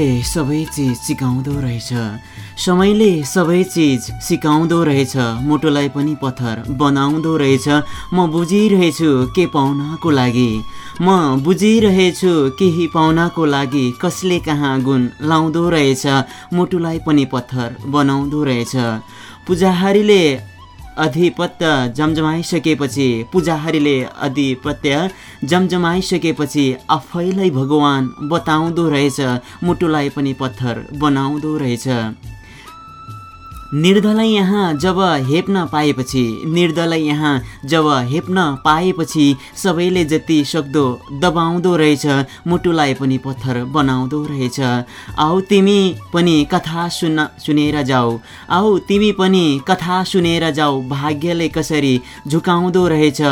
समयले सबै चिज सिकाउँदो रहेछ। समयले सबै चिज सिकाउँदो रहेछ। मुटुलाई पनि पत्थर बनाउँदो रहेछ। म बुझिरहेछु के पाउनको लागि। म बुझिरहेछु केही पाउनको लागि कसले कहाँ गुण लाउँदो रहेछ। मुटुलाई पनि पत्थर बनाउँदो रहेछ। पूजाहारीले अधिपत्य जमजमाइसकेपछि पूजाहारीले अधिपत्य जमजमाइसकेपछि आफैलाई भगवान् बताउँदो रहेछ मुटुलाई पनि पत्थर बनाउँदो रहेछ। निर्धलाई यहाँ जब हेप्न पाएपछि निर्धलाई यहाँ जब हेप्न पाएपछि सबैले जति सक्दो दबाउँदो रहेछ मुटुलाई पनि पत्थर बनाउँदो रहेछ। आऊ तिमी पनि कथा सुन्न सुनेर जाऊ। आऊ तिमी पनि कथा सुनेर जाऊ भाग्यले कसरी झुकाउँदो रहेछ।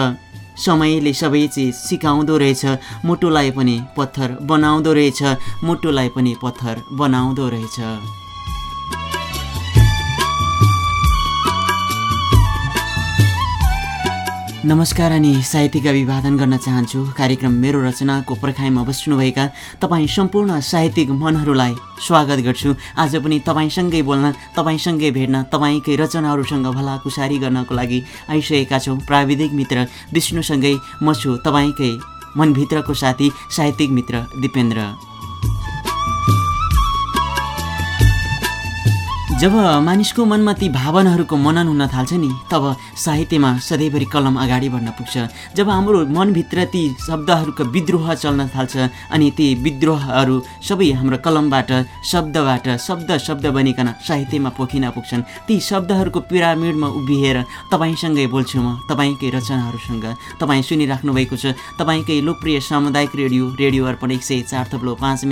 समयले सबै चिज सिकाउँदो रहेछ मुटुलाई पनि पत्थर बनाउँदो रहेछ मुटुलाई पनि पत्थर बनाउँदो रहेछ। नमस्कार अनि साहित्यिक अभिवादन गर्न चाहन्छु। कार्यक्रम मेरो रचनाको पर्खाइमा बस्नुभएका तपाईँ सम्पूर्ण साहित्यिक मनहरूलाई स्वागत गर्छु। आज पनि तपाईँसँगै बोल्न तपाईँसँगै भेट्न तपाईँकै रचनाहरूसँग भलाकुसारी गर्नको लागि आइसकेका छौँ। प्राविधिक मित्र विष्णुसँगै म छु। तपाईँकै मनभित्रको साथी साहित्यिक मित्र दिपेन्द्र। जब मानिसको मनमा ती भावनाहरूको मनन हुन थाल्छ नि तब साहित्यमा सधैँभरि कलम अगाडि बढ्न पुग्छ। जब हाम्रो मनभित्र ती शब्दहरूको विद्रोह चल्न थाल्छ अनि ती विद्रोहहरू सबै हाम्रो कलमबाट शब्दबाट शब्द शब्द बनिकन साहित्यमा पोखिन पुग्छन्। ती शब्दहरूको पिरामिडमा उभिएर तपाईँसँगै बोल्छु म तपाईँकै रचनाहरूसँग। तपाईँ सुनिराख्नु भएको छ तपाईँकै लोकप्रिय सामुदायिक रेडियो रेडियो अर्पण एक सय चार थप्लो पाँच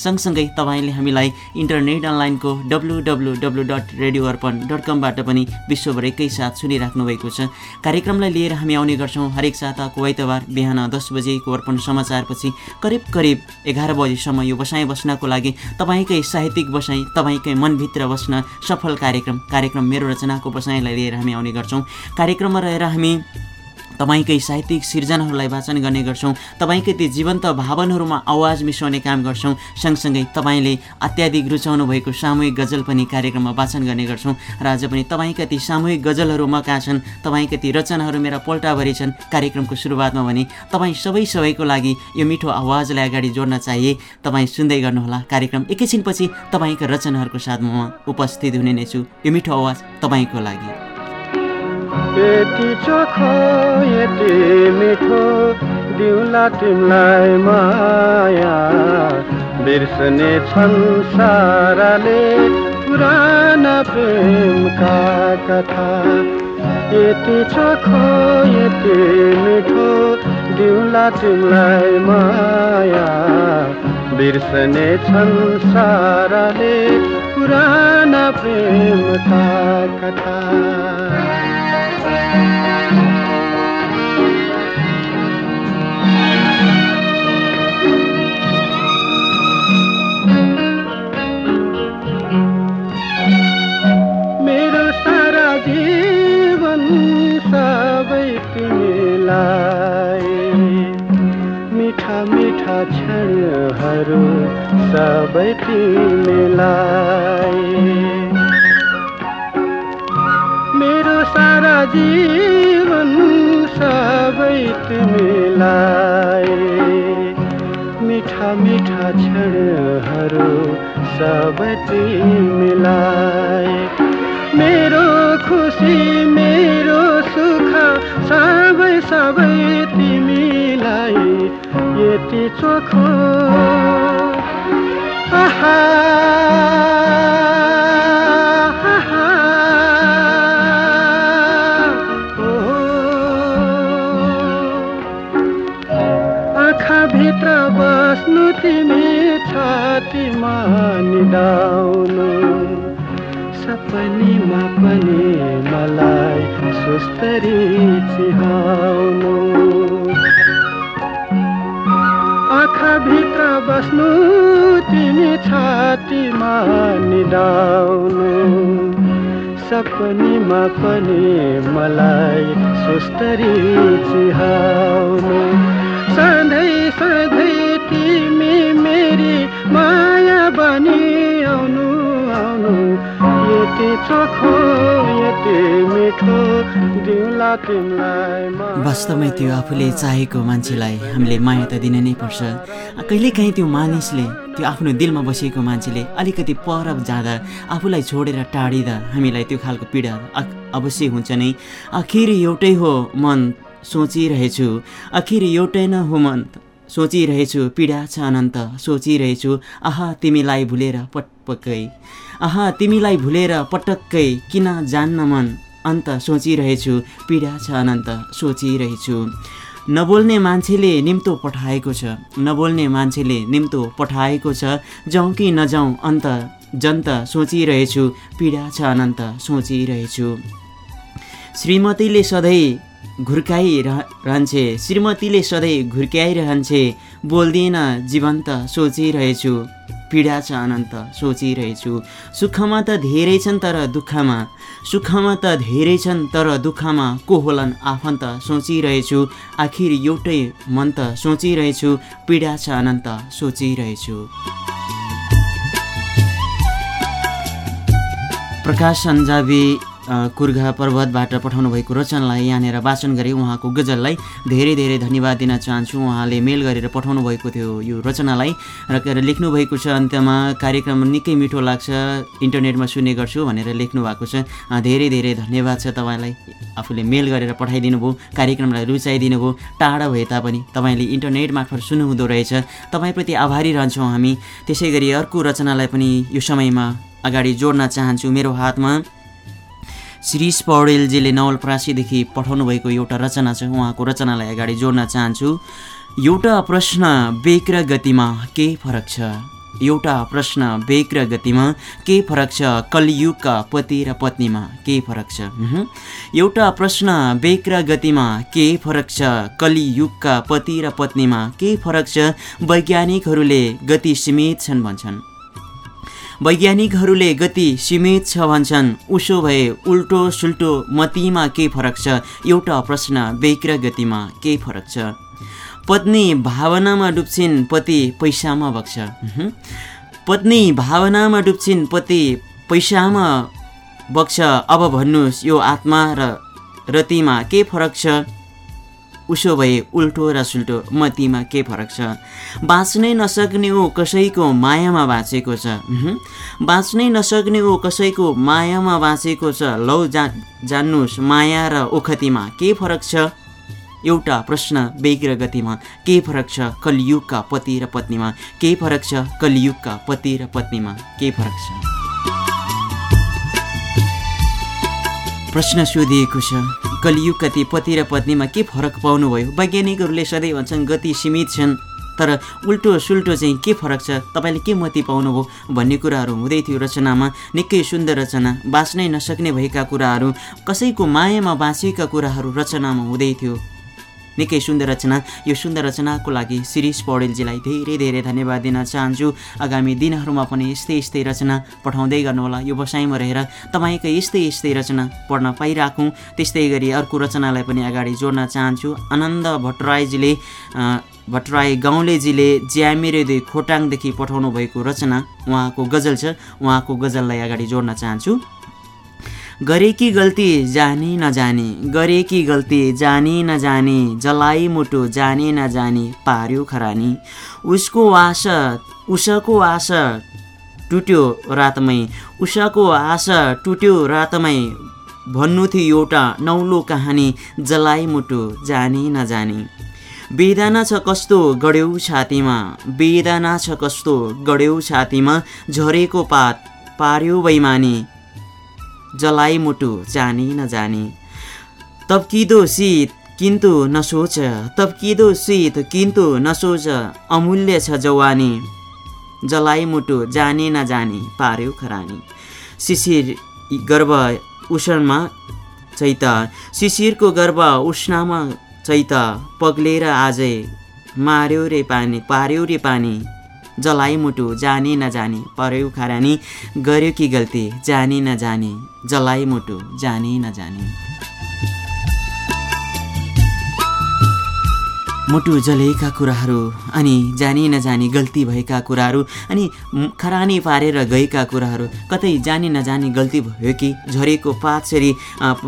सँगसँगै तपाईँले हामीलाई इन्टरनेट अनलाइनको W W dot radio Arpan dot कमबाट पनि विश्वभर एकैसाथ सुनिराख्नु भएको छ। कार्यक्रमलाई लिएर हामी आउने गर्छौँ हरेक साताको आइतबार बिहान दस बजेको अर्पण समाचारपछि करिब करिब एघार बजीसम्म यो बसाइ बस्नको लागि तपाईँकै साहित्यिक बसाइ तपाईँकै मनभित्र बस्न सफल कार्यक्रम कार्यक्रम मेरो रचनाको बसाइलाई लिएर हामी आउने गर्छौँ। कार्यक्रममा रहेर हामी तपाईँकै साहित्यिक सिर्जनाहरूलाई वाचन गर्ने गर्छौँ। तपाईँकै ती जीवन्त भावनाहरूमा आवाज मिसाउने काम गर्छौँ। सँगसँगै तपाईँले अत्याधिक रुचाउनु भएको सामूहिक गजल पनि कार्यक्रममा वाचन गर्ने गर्छौँ। र आज पनि तपाईँका ती सामूहिक गजलहरू म कहाँ छन्? तपाईँका ती रचनाहरू मेरा पल्टाभरि छन्। कार्यक्रमको सुरुवातमा भने तपाईँ सबै सबैको लागि यो मिठो आवाजलाई अगाडि जोड्न चाहिए। तपाईँ सुन्दै गर्नुहोला कार्यक्रम एकैछिनपछि तपाईँका रचनाहरूको साथमा उपस्थित हुने नै छु। यो मिठो आवाज तपाईँको लागि। यति चोखो यति मिठो दिउला तिमीलाई माया। बिर्सने छन् साराले पुराना प्रेमका कथा। यति चोखो यति मिठो दिउला तिमीलाई माया। बिर्सने छन् साराले पुराना प्रेमका कथा। क्षणहरू सबै तिमीलाई मेरो सारा जीवन सबै तिमीलाई मिठा मिठा क्षणहरू सबै तिमीलाई मेरो खुसी मेरो सुख सबै सबै तिमीलाई यति चोखो आँखाभित्र बस्नु तिमी छातीमा निदाउनु सपनीमा पनि मलाई सुस्तरी चिहाउनु बस्नु तिमी छातीमा निदाउनु। सपनीमा पनि मलाई सुस्तरी चिहाउनु। सधैँ सधैँ तिमी मेरी माया यति वास्तवमै त्यो आफूले चाहेको मान्छेलाई हामीले माया त दिन नै पर्छ। कहिलेकाहीँ त्यो मानिसले त्यो आफ्नो दिलमा बसेको मान्छेले अलिकति पर जाँदा आफूलाई छोडेर टाढिँदा हामीलाई त्यो खालको पीडा अवश्य हुन्छ नै। आखिर एउटै हो मन सोचिरहेछु। आखिर एउटै न हो मन। सोचिरहेछु पीडा छ अनन्त। सोचिरहेछु आहा तिमीलाई भुलेर पटपक्कै आहा तिमीलाई भुलेर पटक्कै। किन जान्न मन? अन्त सोचिरहेछु पीडा छ अनन्त। सोचिरहेछु। नबोल्ने मान्छेले निम्तो पठाएको छ। नबोल्ने मान्छेले निम्तो पठाएको छ। जाउँ कि नजाउँ अन्त जन्त सोचिरहेछु पीडा छ अनन्त। सोचिरहेछु। श्रीमतीले सधैँ घुर्काइरहन्छे श्रीमतीले सधैँ घुर्क्याइरहन्छे बोल्दिन जीवन्त सोचिरहेछु। पीडा छ अनन्त सोचिरहेछु। सुखमा त धेरै छन् तर दुःखमा। सुखमा त धेरै छन् तर दुःखमा। को होलान् आफन्त सोचिरहेछु। आखिर एउटै मन त सोचिरहेछु। पीडा छ अनन्त सोचिरहेछु। प्रकाश सन्जाबी कुर्घा पर्वतबाट पठाउनु भएको रचनालाई यहाँनिर वाचन गरे उहाँको गजललाई धेरै धेरै धन्यवाद दिन चाहन्छु। उहाँले मेल गरेर पठाउनु भएको थियो यो रचनालाई। र लेख्नु भएको छ अन्त्यमा कार्यक्रम निकै मिठो लाग्छ इन्टरनेटमा सुन्ने गर्छु भनेर लेख्नु भएको छ। धेरै धेरै धन्यवाद छ तपाईँलाई। आफूले मेल गरेर पठाइदिनु भयो कार्यक्रमलाई रुचाइदिनु भयो टाढा भए तापनि तपाईँले इन्टरनेट मार्फत सुन्नुहुँदो रहेछ। तपाईँप्रति आभारी रहन्छौँ हामी। त्यसै अर्को रचनालाई पनि यो समयमा अगाडि जोड्न चाहन्छु। मेरो हातमा श्रीष पौडेलजीले नवलप्रासीदेखि पठाउनु भएको एउटा रचना छ। उहाँको रचनालाई अगाडि जोड्न चाहन्छु। एउटा प्रश्न बेग र गतिमा के फरक छ? एउटा प्रश्न बेग र गतिमा के फरक छ? कलियुगका पति र पत्नीमा के फरक छ? एउटा प्रश्न बेग र गतिमा के फरक छ? कलियुगका पति र पत्नीमा के फरक छ? वैज्ञानिकहरूले गति सीमित छन् भन्छन्। वैज्ञानिकहरूले गति सीमित छ भन्छन्। उसो भए उल्टो सुल्टो मतीमा के फरक छ? एउटा प्रश्न बेग र गतिमा के फरक छ? पत्नी भावनामा डुब्छिन् पति पैसामा बग्छ। पत्नी भावनामा डुब्छिन् पति पैसामा बग्छ। अब भन्नुहोस् यो आत्मा र रतिमा के फरक छ? उसो भए उल्टो र सुल्टो मतीमा के फरक छ? बाँच्नै नसक्ने ऊ कसैको मायामा बाँचेको छ। बाँच्नै नसक्ने ऊ कसैको मायामा बाँचेको छ। लौ जा जान्नुहोस् माया र ओखतीमा के फरक छ? एउटा प्रश्न बेग र गतिमा। के फरक छ कलियुगका पति र पत्नीमा? के फरक छ कलियुगका पति र पत्नीमा? के फरक छ? प्रश्न सोधिएको छ। कलियुगका ती पति र पत्नीमा के फरक पाउनुभयो? वैज्ञानिकहरूले सधैँ भन्छन् गति सीमित छन् तर उल्टो सुल्टो चाहिँ के फरक छ? तपाईँले के मती पाउनुभयो? भन्ने कुराहरू हुँदै थियो रचनामा। निकै सुन्दर रचना। बाँच्नै नसक्ने भएका कुराहरू। कसैको मायामा बाँचेका कुराहरू रचनामा हुँदै थियो। निकै सुन्दर रचना। यो सुन्दर रचनाको लागि शिरीष पौडेलजीलाई धेरै धेरै धन्यवाद दिन चाहन्छु। आगामी दिनहरूमा पनि यस्तै यस्तै रचना पठाउँदै गर्नुहोला। यो बसाइमा रहेर तपाईँकै यस्तै यस्तै रचना पढ्न पाइराखौँ। त्यस्तै गरी अर्को रचनालाई पनि अगाडि जोड्न चाहन्छु। आनन्द भट्टराईजीले भट्टराई गाउँलेजीले ज्यामिरे दुई खोटाङदेखि पठाउनु भएको रचना उहाँको गजल छ। उहाँको गजललाई अगाडि जोड्न चाहन्छु। गरेकी गल्ती जानी नजानी। गरेकी गल्ती जानी नजानी। जलाई मुटु जानी नजानी। पार्यो खरानी। उसको आशा उसको आशा टुट्यो रातमै। उसको आशा टुट्यो रातमै। भन्नु थियो एउटा नौलो कहानी जलाई मुटु जानी नजानी। बेदाना छ कस्तो गड्यौ छातीमा। बेदाना छ कस्तो गड्यौ छातीमा झरेको पात। पार्यो बैमानी जलाई मुटु जानी नजानी। तब्किदो शीत किन्तु नसोच। तब्किदो शीत किन्तु नसोच। अमूल्य छ जवानी। जलाई मुटु जाने नजाने पार्यो खरानी। शिशिर गर्भ उष्णमा चैत शिशिरको गर्भ उष्णमा चैत पग्लेर आजै मार्यो रे पानी पार्यो रे पानी। जलाई मुटु जाने नजाने पर्यो खरानी गर्यो कि गल्ती जाने नजाने जलाई मुटु जाने नजाने। मुटु जलेका कुराहरू अनि जानी नजानी गल्ती भएका कुराहरू अनि खरानी पारेर गएका कुराहरू कतै जानी नजानी गल्ती भयो कि झरेको पातसरी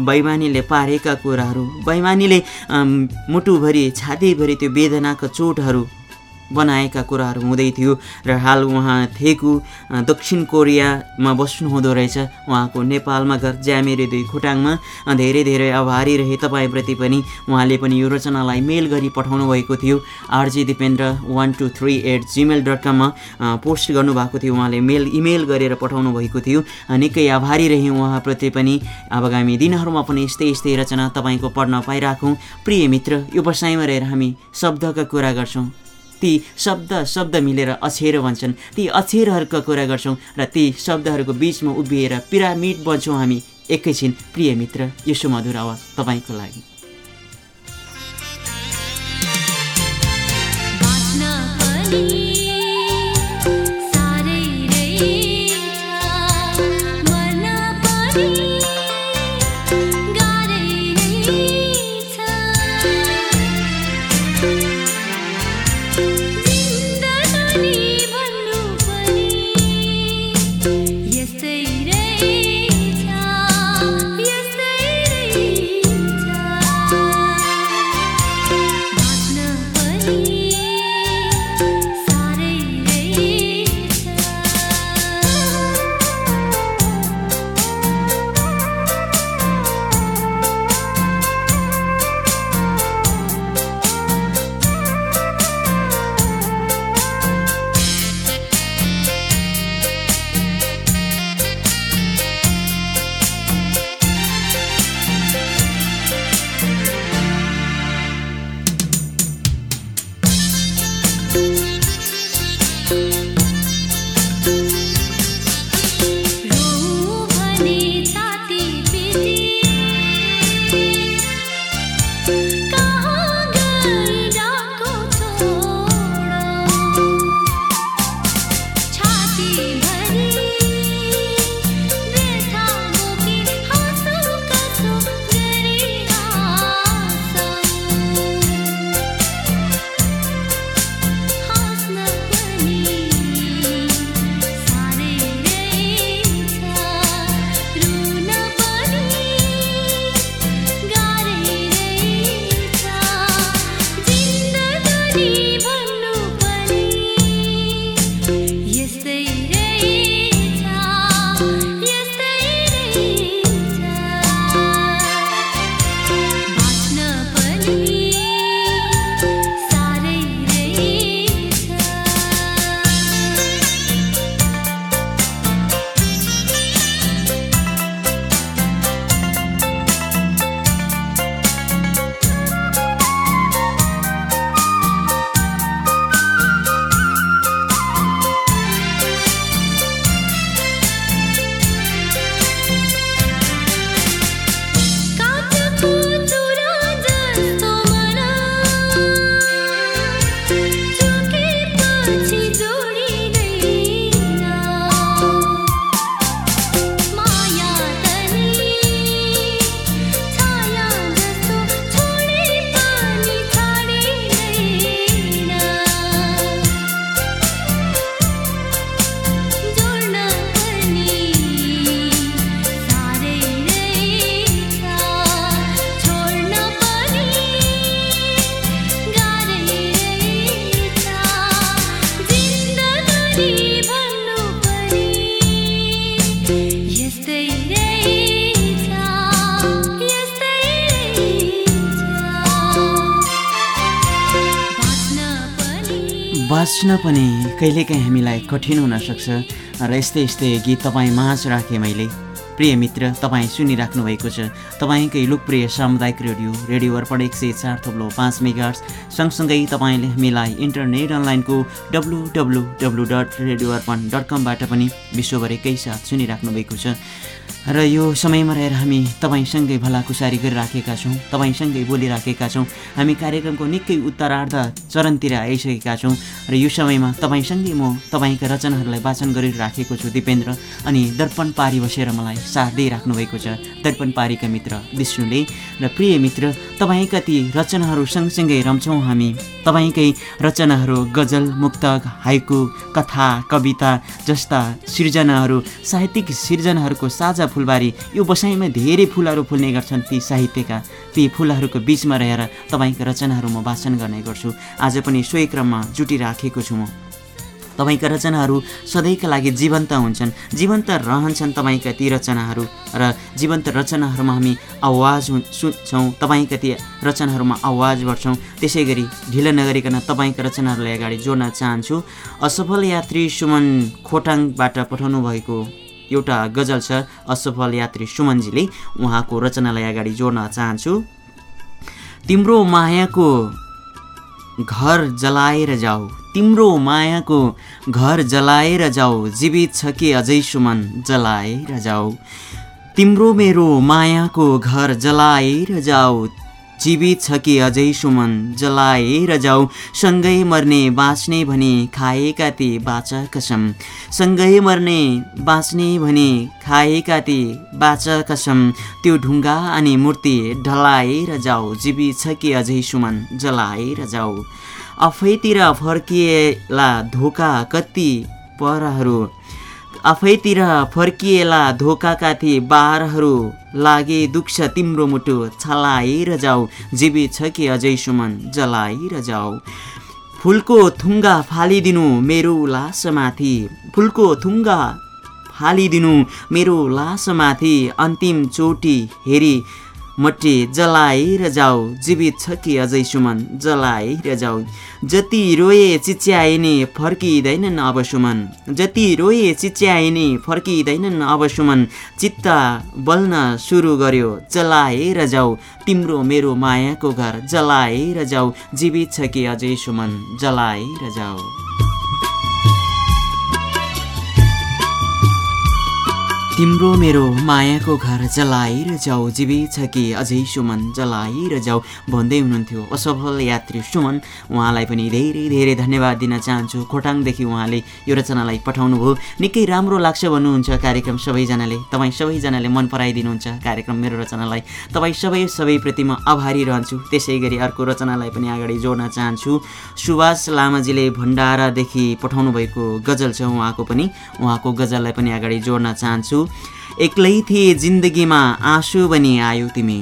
बैमानीले पारेका कुराहरू बैमानीले मुटुभरि छातीभरि त्यो वेदनाको चोटहरू बनाएका कुराहरू हुँदै थियो र हाल उहाँ अ, दक्षिण कोरियामा बस्नुहुँदो रहेछ। उहाँको नेपालमा घर ज्यामेरे दुई खोटाङमा धेरै धेरै आभारी रहे। तपाईँप्रति पनि उहाँले पनि यो रचनालाई मेल गरी पठाउनु भएको थियो। RG Dipendra one two three at Gmail dot कममा पोस्ट गर्नुभएको थियो। उहाँले मेल इमेल गरेर पठाउनु भएको थियो। निकै आभारी रहे उहाँप्रति पनि। आगामी दिनहरूमा पनि यस्तै यस्तै रचना तपाईँको पढ्न पाइराखौँ। प्रिय मित्र यो बसाइमा रहेर हामी शब्दका कुरा गर्छौँ। ती शब्द शब्द मिलेर अक्षर भन्छन्। ती अक्षरहरूका कुरा गर्छौँ र ती शब्दहरूको बिचमा उभिएर पिरामिड बन्छौँ हामी एकैछिन प्रिय मित्र यो सुमधुर आवाज तपाईँको लागि। बाँच्न बाँच्न पनि कहिलेकाहीँ हामीलाई कठिन हुनसक्छ र यस्तै यस्तै गीत तपाईँ माझ राखेँ मैले। प्रिय मित्र तपाईँ सुनिराख्नु भएको छ। तपाईँकै लोकप्रिय सामुदायिक रेडियो रेडियो अर्पण एक सय चार थप्लो पाँच मेगार्स सँगसँगै तपाईँले हामीलाई इन्टरनेट अनलाइनको W W W dot radio Arpan dot कमबाट पनि विश्वभरिकै साथ सुनिराख्नु भएको छ। र यो समयमा रहेर हामी तपाईँसँगै भलाकुसारी गरिराखेका छौँ तपाईँसँगै बोलिराखेका छौँ। हामी कार्यक्रमको निकै उत्तरार्ध चरणतिर आइसकेका छौँ र यो समयमा तपाईँसँगै म तपाईँका रचनाहरूलाई वाचन गरिराखेको छु दिपेन्द्र। अनि दर्पण पारी बसेर मलाई साथ दिइराख्नु भएको छ दर्पण पारीका मित्र विष्णुले। र प्रिय मित्र तपाईँका ती रचनाहरू सँगसँगै रम्छौँ हामी। तपाईँकै रचनाहरू गजल मुक्तक हाइकु कथा कविता जस्ता सिर्जनाहरू साहित्यिक सिर्जनाहरूको साझा फुलबारी यो बसाइमा धेरै फुलहरू फुल्ने गर्छन् ती साहित्यका। ती फुलहरूको बिचमा रहेर तपाईँका रचनाहरू म वाचन गर्ने गर्छु। आज पनि सोही क्रममा जुटिराखेको छु म। तपाईँका रचनाहरू सधैँका लागि जीवन्त हुन्छन्। जीवन्त रहन्छन् तपाईँका ती रचनाहरू र जीवन्त रचनाहरूमा हामी आवाज सुन्छौँ तपाईँका ती रचनाहरूमा आवाज बढ्छौँ। त्यसै गरी ढिलो नगरिकन तपाईँका रचनाहरूलाई अगाडि जोड्न चाहन्छु। असफल यात्री सुमन खोटाङबाट पठाउनु भएको एउटा गजल छ असफल यात्री सुमनजीले। उहाँको रचनालाई अगाडि जोड्न चाहन्छु। तिम्रो मायाको घर जलाएर जाऊ तिम्रो मायाको घर जलाएर जाऊ जीवित छ कि अझै सुमन जलाएर जाऊ। तिम्रो मेरो मायाको घर जलाएर जाऊ जीवित छ कि अझै सुमन जलाएर जाऊ। सँगै मर्ने बाँच्ने भने खाएका ती बाच कसम। सँगै मर्ने बाँच्ने भने खाएका ती बाच कसम। त्यो ढुङ्गा अनि मूर्ति ढलाएर जाऊ। जीवित छ कि अझै सुमन जलाएर जाऊ। आफैतिर फर्किएला धोका कति परहरू। आफैतिर फर्किएला धोकाका ती बारहरू। लागे दुख्छ तिम्रो मुटु छलाएर जाऊ। जीवित छ कि अझै सुमन जलाएर जाऊ। फुलको थुङ्गा फालिदिनु मेरो लासमाथि। फुलको थुङ्गा फालिदिनु मेरो लासमाथि। अन्तिम चोटि हेरी मट्टी जलाएर जाऊ। जीवित छ कि अझै सुमन जलाएर जाऊ। जति रोए चिच्याइने फर्किँदैनन् अब सुमन। जति रोए चिच्याइने फर्किँदैनन् अब सुमन। चित्त बल्न सुरु गर्यो जलाएर जाऊ। तिम्रो मेरो मायाको घर जलाएर जाऊ। जीवित छ कि अझै सुमन जलाएर जाऊ। तिम्रो मेरो मायाको घर जलाएर जाऊ। जीवित छ कि अझै सुमन जलाएर जाऊ। भन्दै हुनुहुन्थ्यो असफल यात्री सुमन। उहाँलाई पनि धेरै धेरै धन्यवाद दिन चाहन्छु। खोटाङदेखि उहाँले यो रचनालाई पठाउनुभयो। निकै राम्रो लाग्छ भन्नुहुन्छ कार्यक्रम सबैजनाले। तपाईँ सबैजनाले मन पराइदिनुहुन्छ कार्यक्रम मेरो रचनालाई। तपाईँ सबै सबैप्रति म आभारी रहन्छु। त्यसै गरी अर्को रचनालाई पनि अगाडि जोड्न चाहन्छु। सुभाष लामाजीले भण्डारादेखि पठाउनु भएको गजल छ उहाँको पनि। उहाँको गजललाई पनि अगाडि जोड्न चाहन्छु। एक्लै थिए जिन्दगीमा आँसु बनी आयौ तिमी।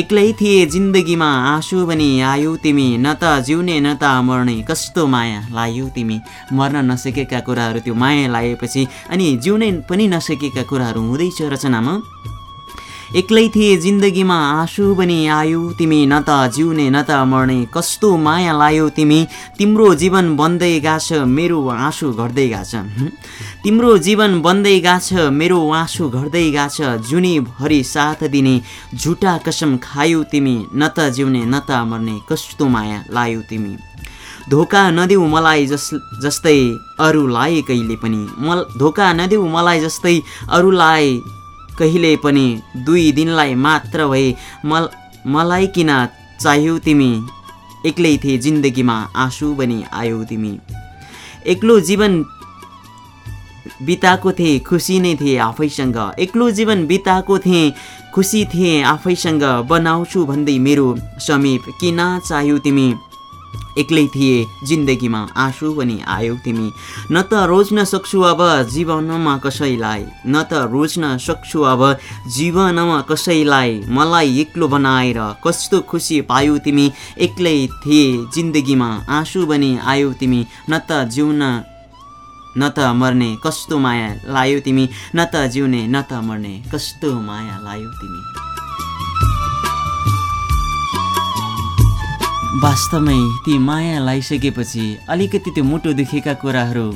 एक्लै थिए जिन्दगीमा आँसु बनी आयौ तिमी न त जिउने न त मर्ने कस्तो माया लायौ तिमी? मर्न नसकेका कुराहरू त्यो माया लाएपछि अनि जिउनै पनि नसकेका कुराहरू हुँदैछ रचनामा। एक्लै थिए जिन्दगीमा आँसु बनी आयौ तिमी न त जिउने न त मर्ने। कस्तो माया लायौ तिमी? तिम्रो जीवन बन्दै गाछ मेरो आँसु घट्दै गाछ। तिम्रो जीवन बन्दै गाछ मेरो आँसु घट्दै गाछ। जुनीभरि साथ दिने झुटा कसम खायौ तिमी न त जिउने न त मर्ने। कस्तो माया लायौ तिमी? धोका नदेऊ मलाई जस जस्तै अरूलाई कहिले पनि। मल धोका नदेऊ मलाई जस्तै अरूलाई कहिले पनि दुई दिनलाई मात्र भए मल मलाई किन चाहियो तिमी? एक्लै थिए जिन्दगीमा आँसु बनी आयौ तिमी। एक्लो जीवन बिताएको थिएँ खुसी नै थिएँ आफैसँग। एक्लो जीवन बिताएको थिएँ खुसी थिएँ आफैसँग। बनाउँछु भन्दै मेरो समीप किन चाहियो तिमी? एक्लै थिए। जिन्दगीमा आँसु पनि आयौ तिमी। न त रोज्न सक्छु अब जीवनमा कसैलाई। न त रोज्न सक्छु अब जीवनमा कसैलाई। मलाई एक्लो बनाएर कस्तो खुसी पायौ तिमी। एक्लै थिए जिन्दगीमा आँसु पनि आयौ तिमी। न त जिउन न त मर्ने कस्तो माया लायौ तिमी। न त जिउने न त मर्ने कस्तो माया लायौ तिमी। वास्तवमै ती माया लाइसकेपछि अलिकति त्यो मुटु दुखेका कुराहरू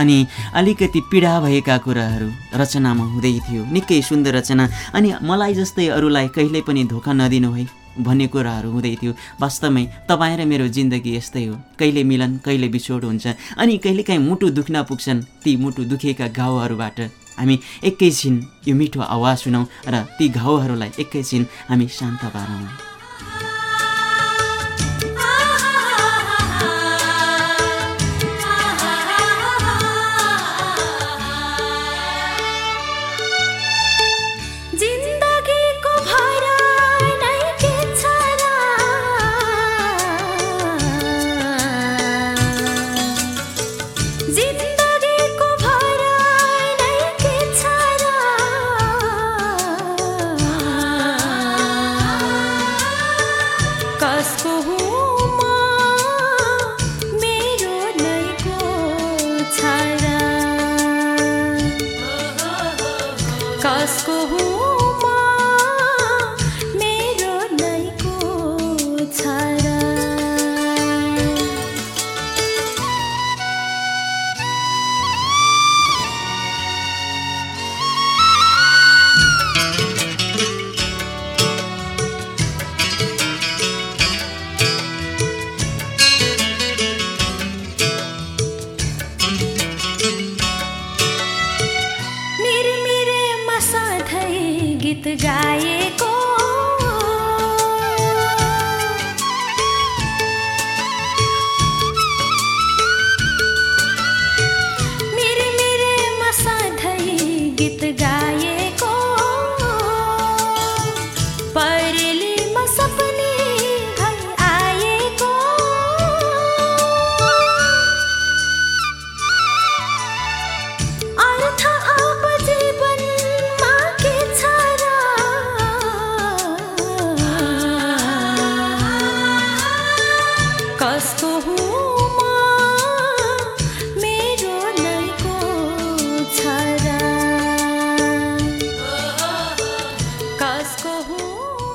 अनि अलिकति पीडा भएका कुराहरू रचनामा हुँदै थियो। निकै सुन्दर रचना। अनि मलाई जस्तै अरूलाई कहिल्यै पनि धोका नदिनु है भन्ने कुराहरू हुँदै थियो। वास्तवमै तपाईँ र मेरो जिन्दगी यस्तै हो। कहिले मिलन कहिले बिछोड हुन्छ। अनि कहिलेकाहीँ मुटु दुख्न पुग्छन् ती मुटु दुखेका घाउहरूबाट। हामी एकैछिन यो मिठो आवाज सुनौँ र ती घाउहरूलाई एकैछिन हामी शान्त पारौँ।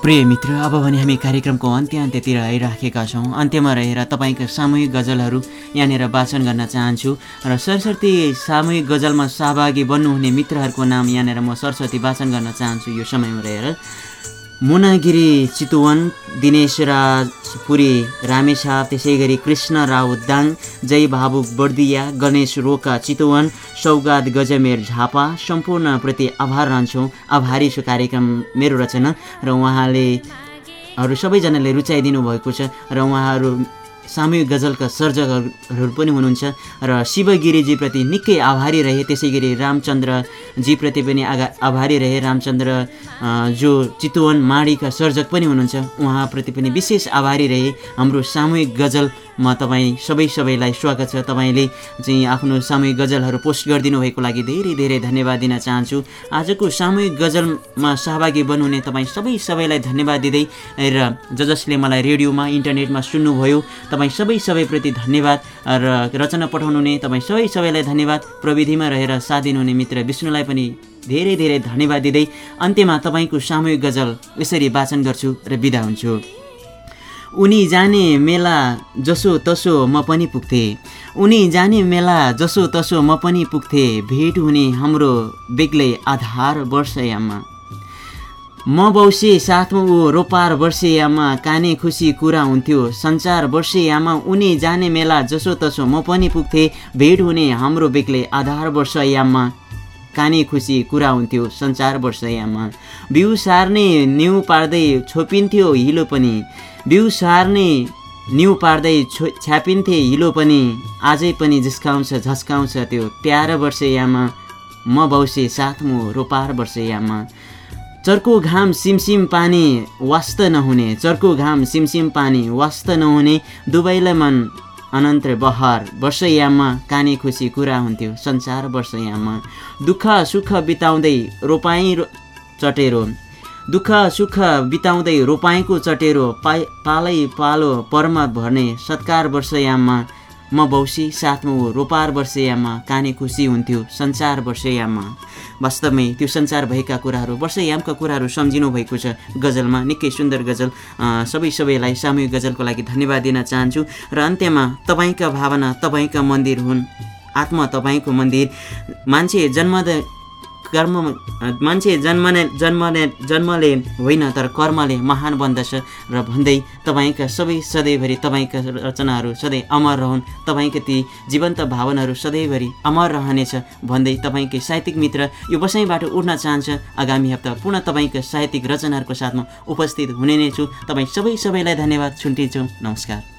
प्रिय मित्र अब भने हामी कार्यक्रमको अन्त्य अन्त्यतिर आइराखेका छौँ। अन्त्यमा रहेर तपाईँका सामूहिक गजलहरू यहाँनिर वाचन गर्न चाहन्छु र सरस्वती सामूहिक गजलमा सहभागी बन्नुहुने मित्रहरूको नाम यहाँनिर म सरस्वती वाचन गर्न चाहन्छु। यो समयमा रहेर मुनागिरी चितुवन दिनेश राज पुरी रामेछाप त्यसै गरी कृष्ण राव दाङ जय भावुक बर्दिया गणेश रोका चितुवन सौगात गजमेर झापा सम्पूर्णप्रति आभार रहन्छौँ। आभारी छु कार्यक्रम मेरो रचना र उहाँले हरू सबैजनाले रुचाइदिनु भएको छ र उहाँहरू सामूहिक गजलका सर्जकहरू पनि हुनुहुन्छ र शिवगिरीजीप्रति निकै आभारी रहे त्यसै गरी रामचन्द्रजीप्रति पनि आगा आभारी रहे। रामचन्द्र जो चितुवन माडीका सर्जक पनि हुनुहुन्छ उहाँप्रति पनि विशेष आभारी रहे। हाम्रो सामूहिक गजलमा तपाईँ सबै सबैलाई स्वागत छ। तपाईँले चाहिँ आफ्नो सामूहिक गजलहरू पोस्ट गरिदिनु भएको लागि धेरै धेरै धन्यवाद दिन चाहन्छु। आजको सामूहिक गजलमा सहभागी बन्नुहुने तपाईँ सबै सबैलाई धन्यवाद दिँदै र ज जसले मलाई रेडियोमा इन्टरनेटमा सुन्नुभयो तपाईँ सबै सबैप्रति धन्यवाद। र रचना पठाउनुहुने तपाईँ सबै सबैलाई धन्यवाद। प्रविधिमा रहेर साथ दिनुहुने मित्र विष्णुलाई पनि धेरै धेरै धन्यवाद दिँदै अन्त्यमा तपाईँको सामूहिक गजल यसरी वाचन गर्छु र बिदा हुन्छु। उनी जाने मेला जसो तसो म पनि पुग्थेँ। उनी जाने मेला जसो तसो म पनि पुग्थेँ भेट हुने हाम्रो बेग्लै आधार वर्षयाममा म बौसे साथमा ऊ रोपार वर्षेयामा काने खुसी कुरा हुन्थ्यो। सञ्चार वर्षेयामा उनी जाने मेला जसो तसो म पनि पुग्थेँ भेट हुने हाम्रो बेग्लै आधार वर्षयाममा काने खुसी कुरा हुन्थ्यो सञ्चार वर्षयाममा बिउ सार्ने न्यु पार्दै छोपिन्थ्यो हिलो पनि। बिउ सार्ने न्यु पार्दै छो छ्यापिन्थे हिलो पनि आजै पनि झिस्काउँछ झस्काउँछ त्यो प्यार वर्षयामा म बौसे साथमु रोपार वर्षयामा चर्को घाम सिमसिम पानी वास्त नहुने। चर्को घाम सिमसिम पानी वास्त नहुने। दुवैलाई मन अनन्त बहार वर्षयाममा काने खुसी कुरा हुन्थ्यो संसार वर्षयाममा दुःख सुख बिताउँदै रोपाइँ रो- चटेरो। दुःख सुख बिताउँदै रोपाइँको चटेरो पाइ पालै पालो परमा भर्ने सत्कार वर्षयाममा म बौसी साथमा ऊ रोपार वर्षयाममा काने खुसी हुन्थ्यो संसार वर्षयाममा। वास्तवमै त्यो संसार भएका कुराहरू वर्षयामका कुराहरू सम्झिनु भएको छ। गजलमा निकै सुन्दर गजल। सबै सबैलाई सामूहिक गजलको लागि धन्यवाद दिन चाहन्छु। र अन्त्यमा तपाईँका भावना तपाईँका मन्दिर हुन्। आत्मा तपाईँको मन्दिर। मान्छे जन्मदा कर्म मान्छे जन्मने जन्मने जन्मले होइन तर कर्मले महान बन्दछ। र भन्दै तपाईँका सबै सधैँभरि तपाईँका रचनाहरू सधैँ अमर रहन्। तपाईँका ती जीवन्त भावनाहरू सधैँभरि अमर रहनेछ। भन्दै तपाईँकै साहित्यिक मित्र यो बसाइबाट उड्न चाहन्छ। आगामी हप्ता पुनः तपाईँका साहित्यिक रचनाहरूको साथमा उपस्थित हुने नै छु। तपाईँ सबै सबैलाई धन्यवाद। छुट्टिन्छौँ नमस्कार।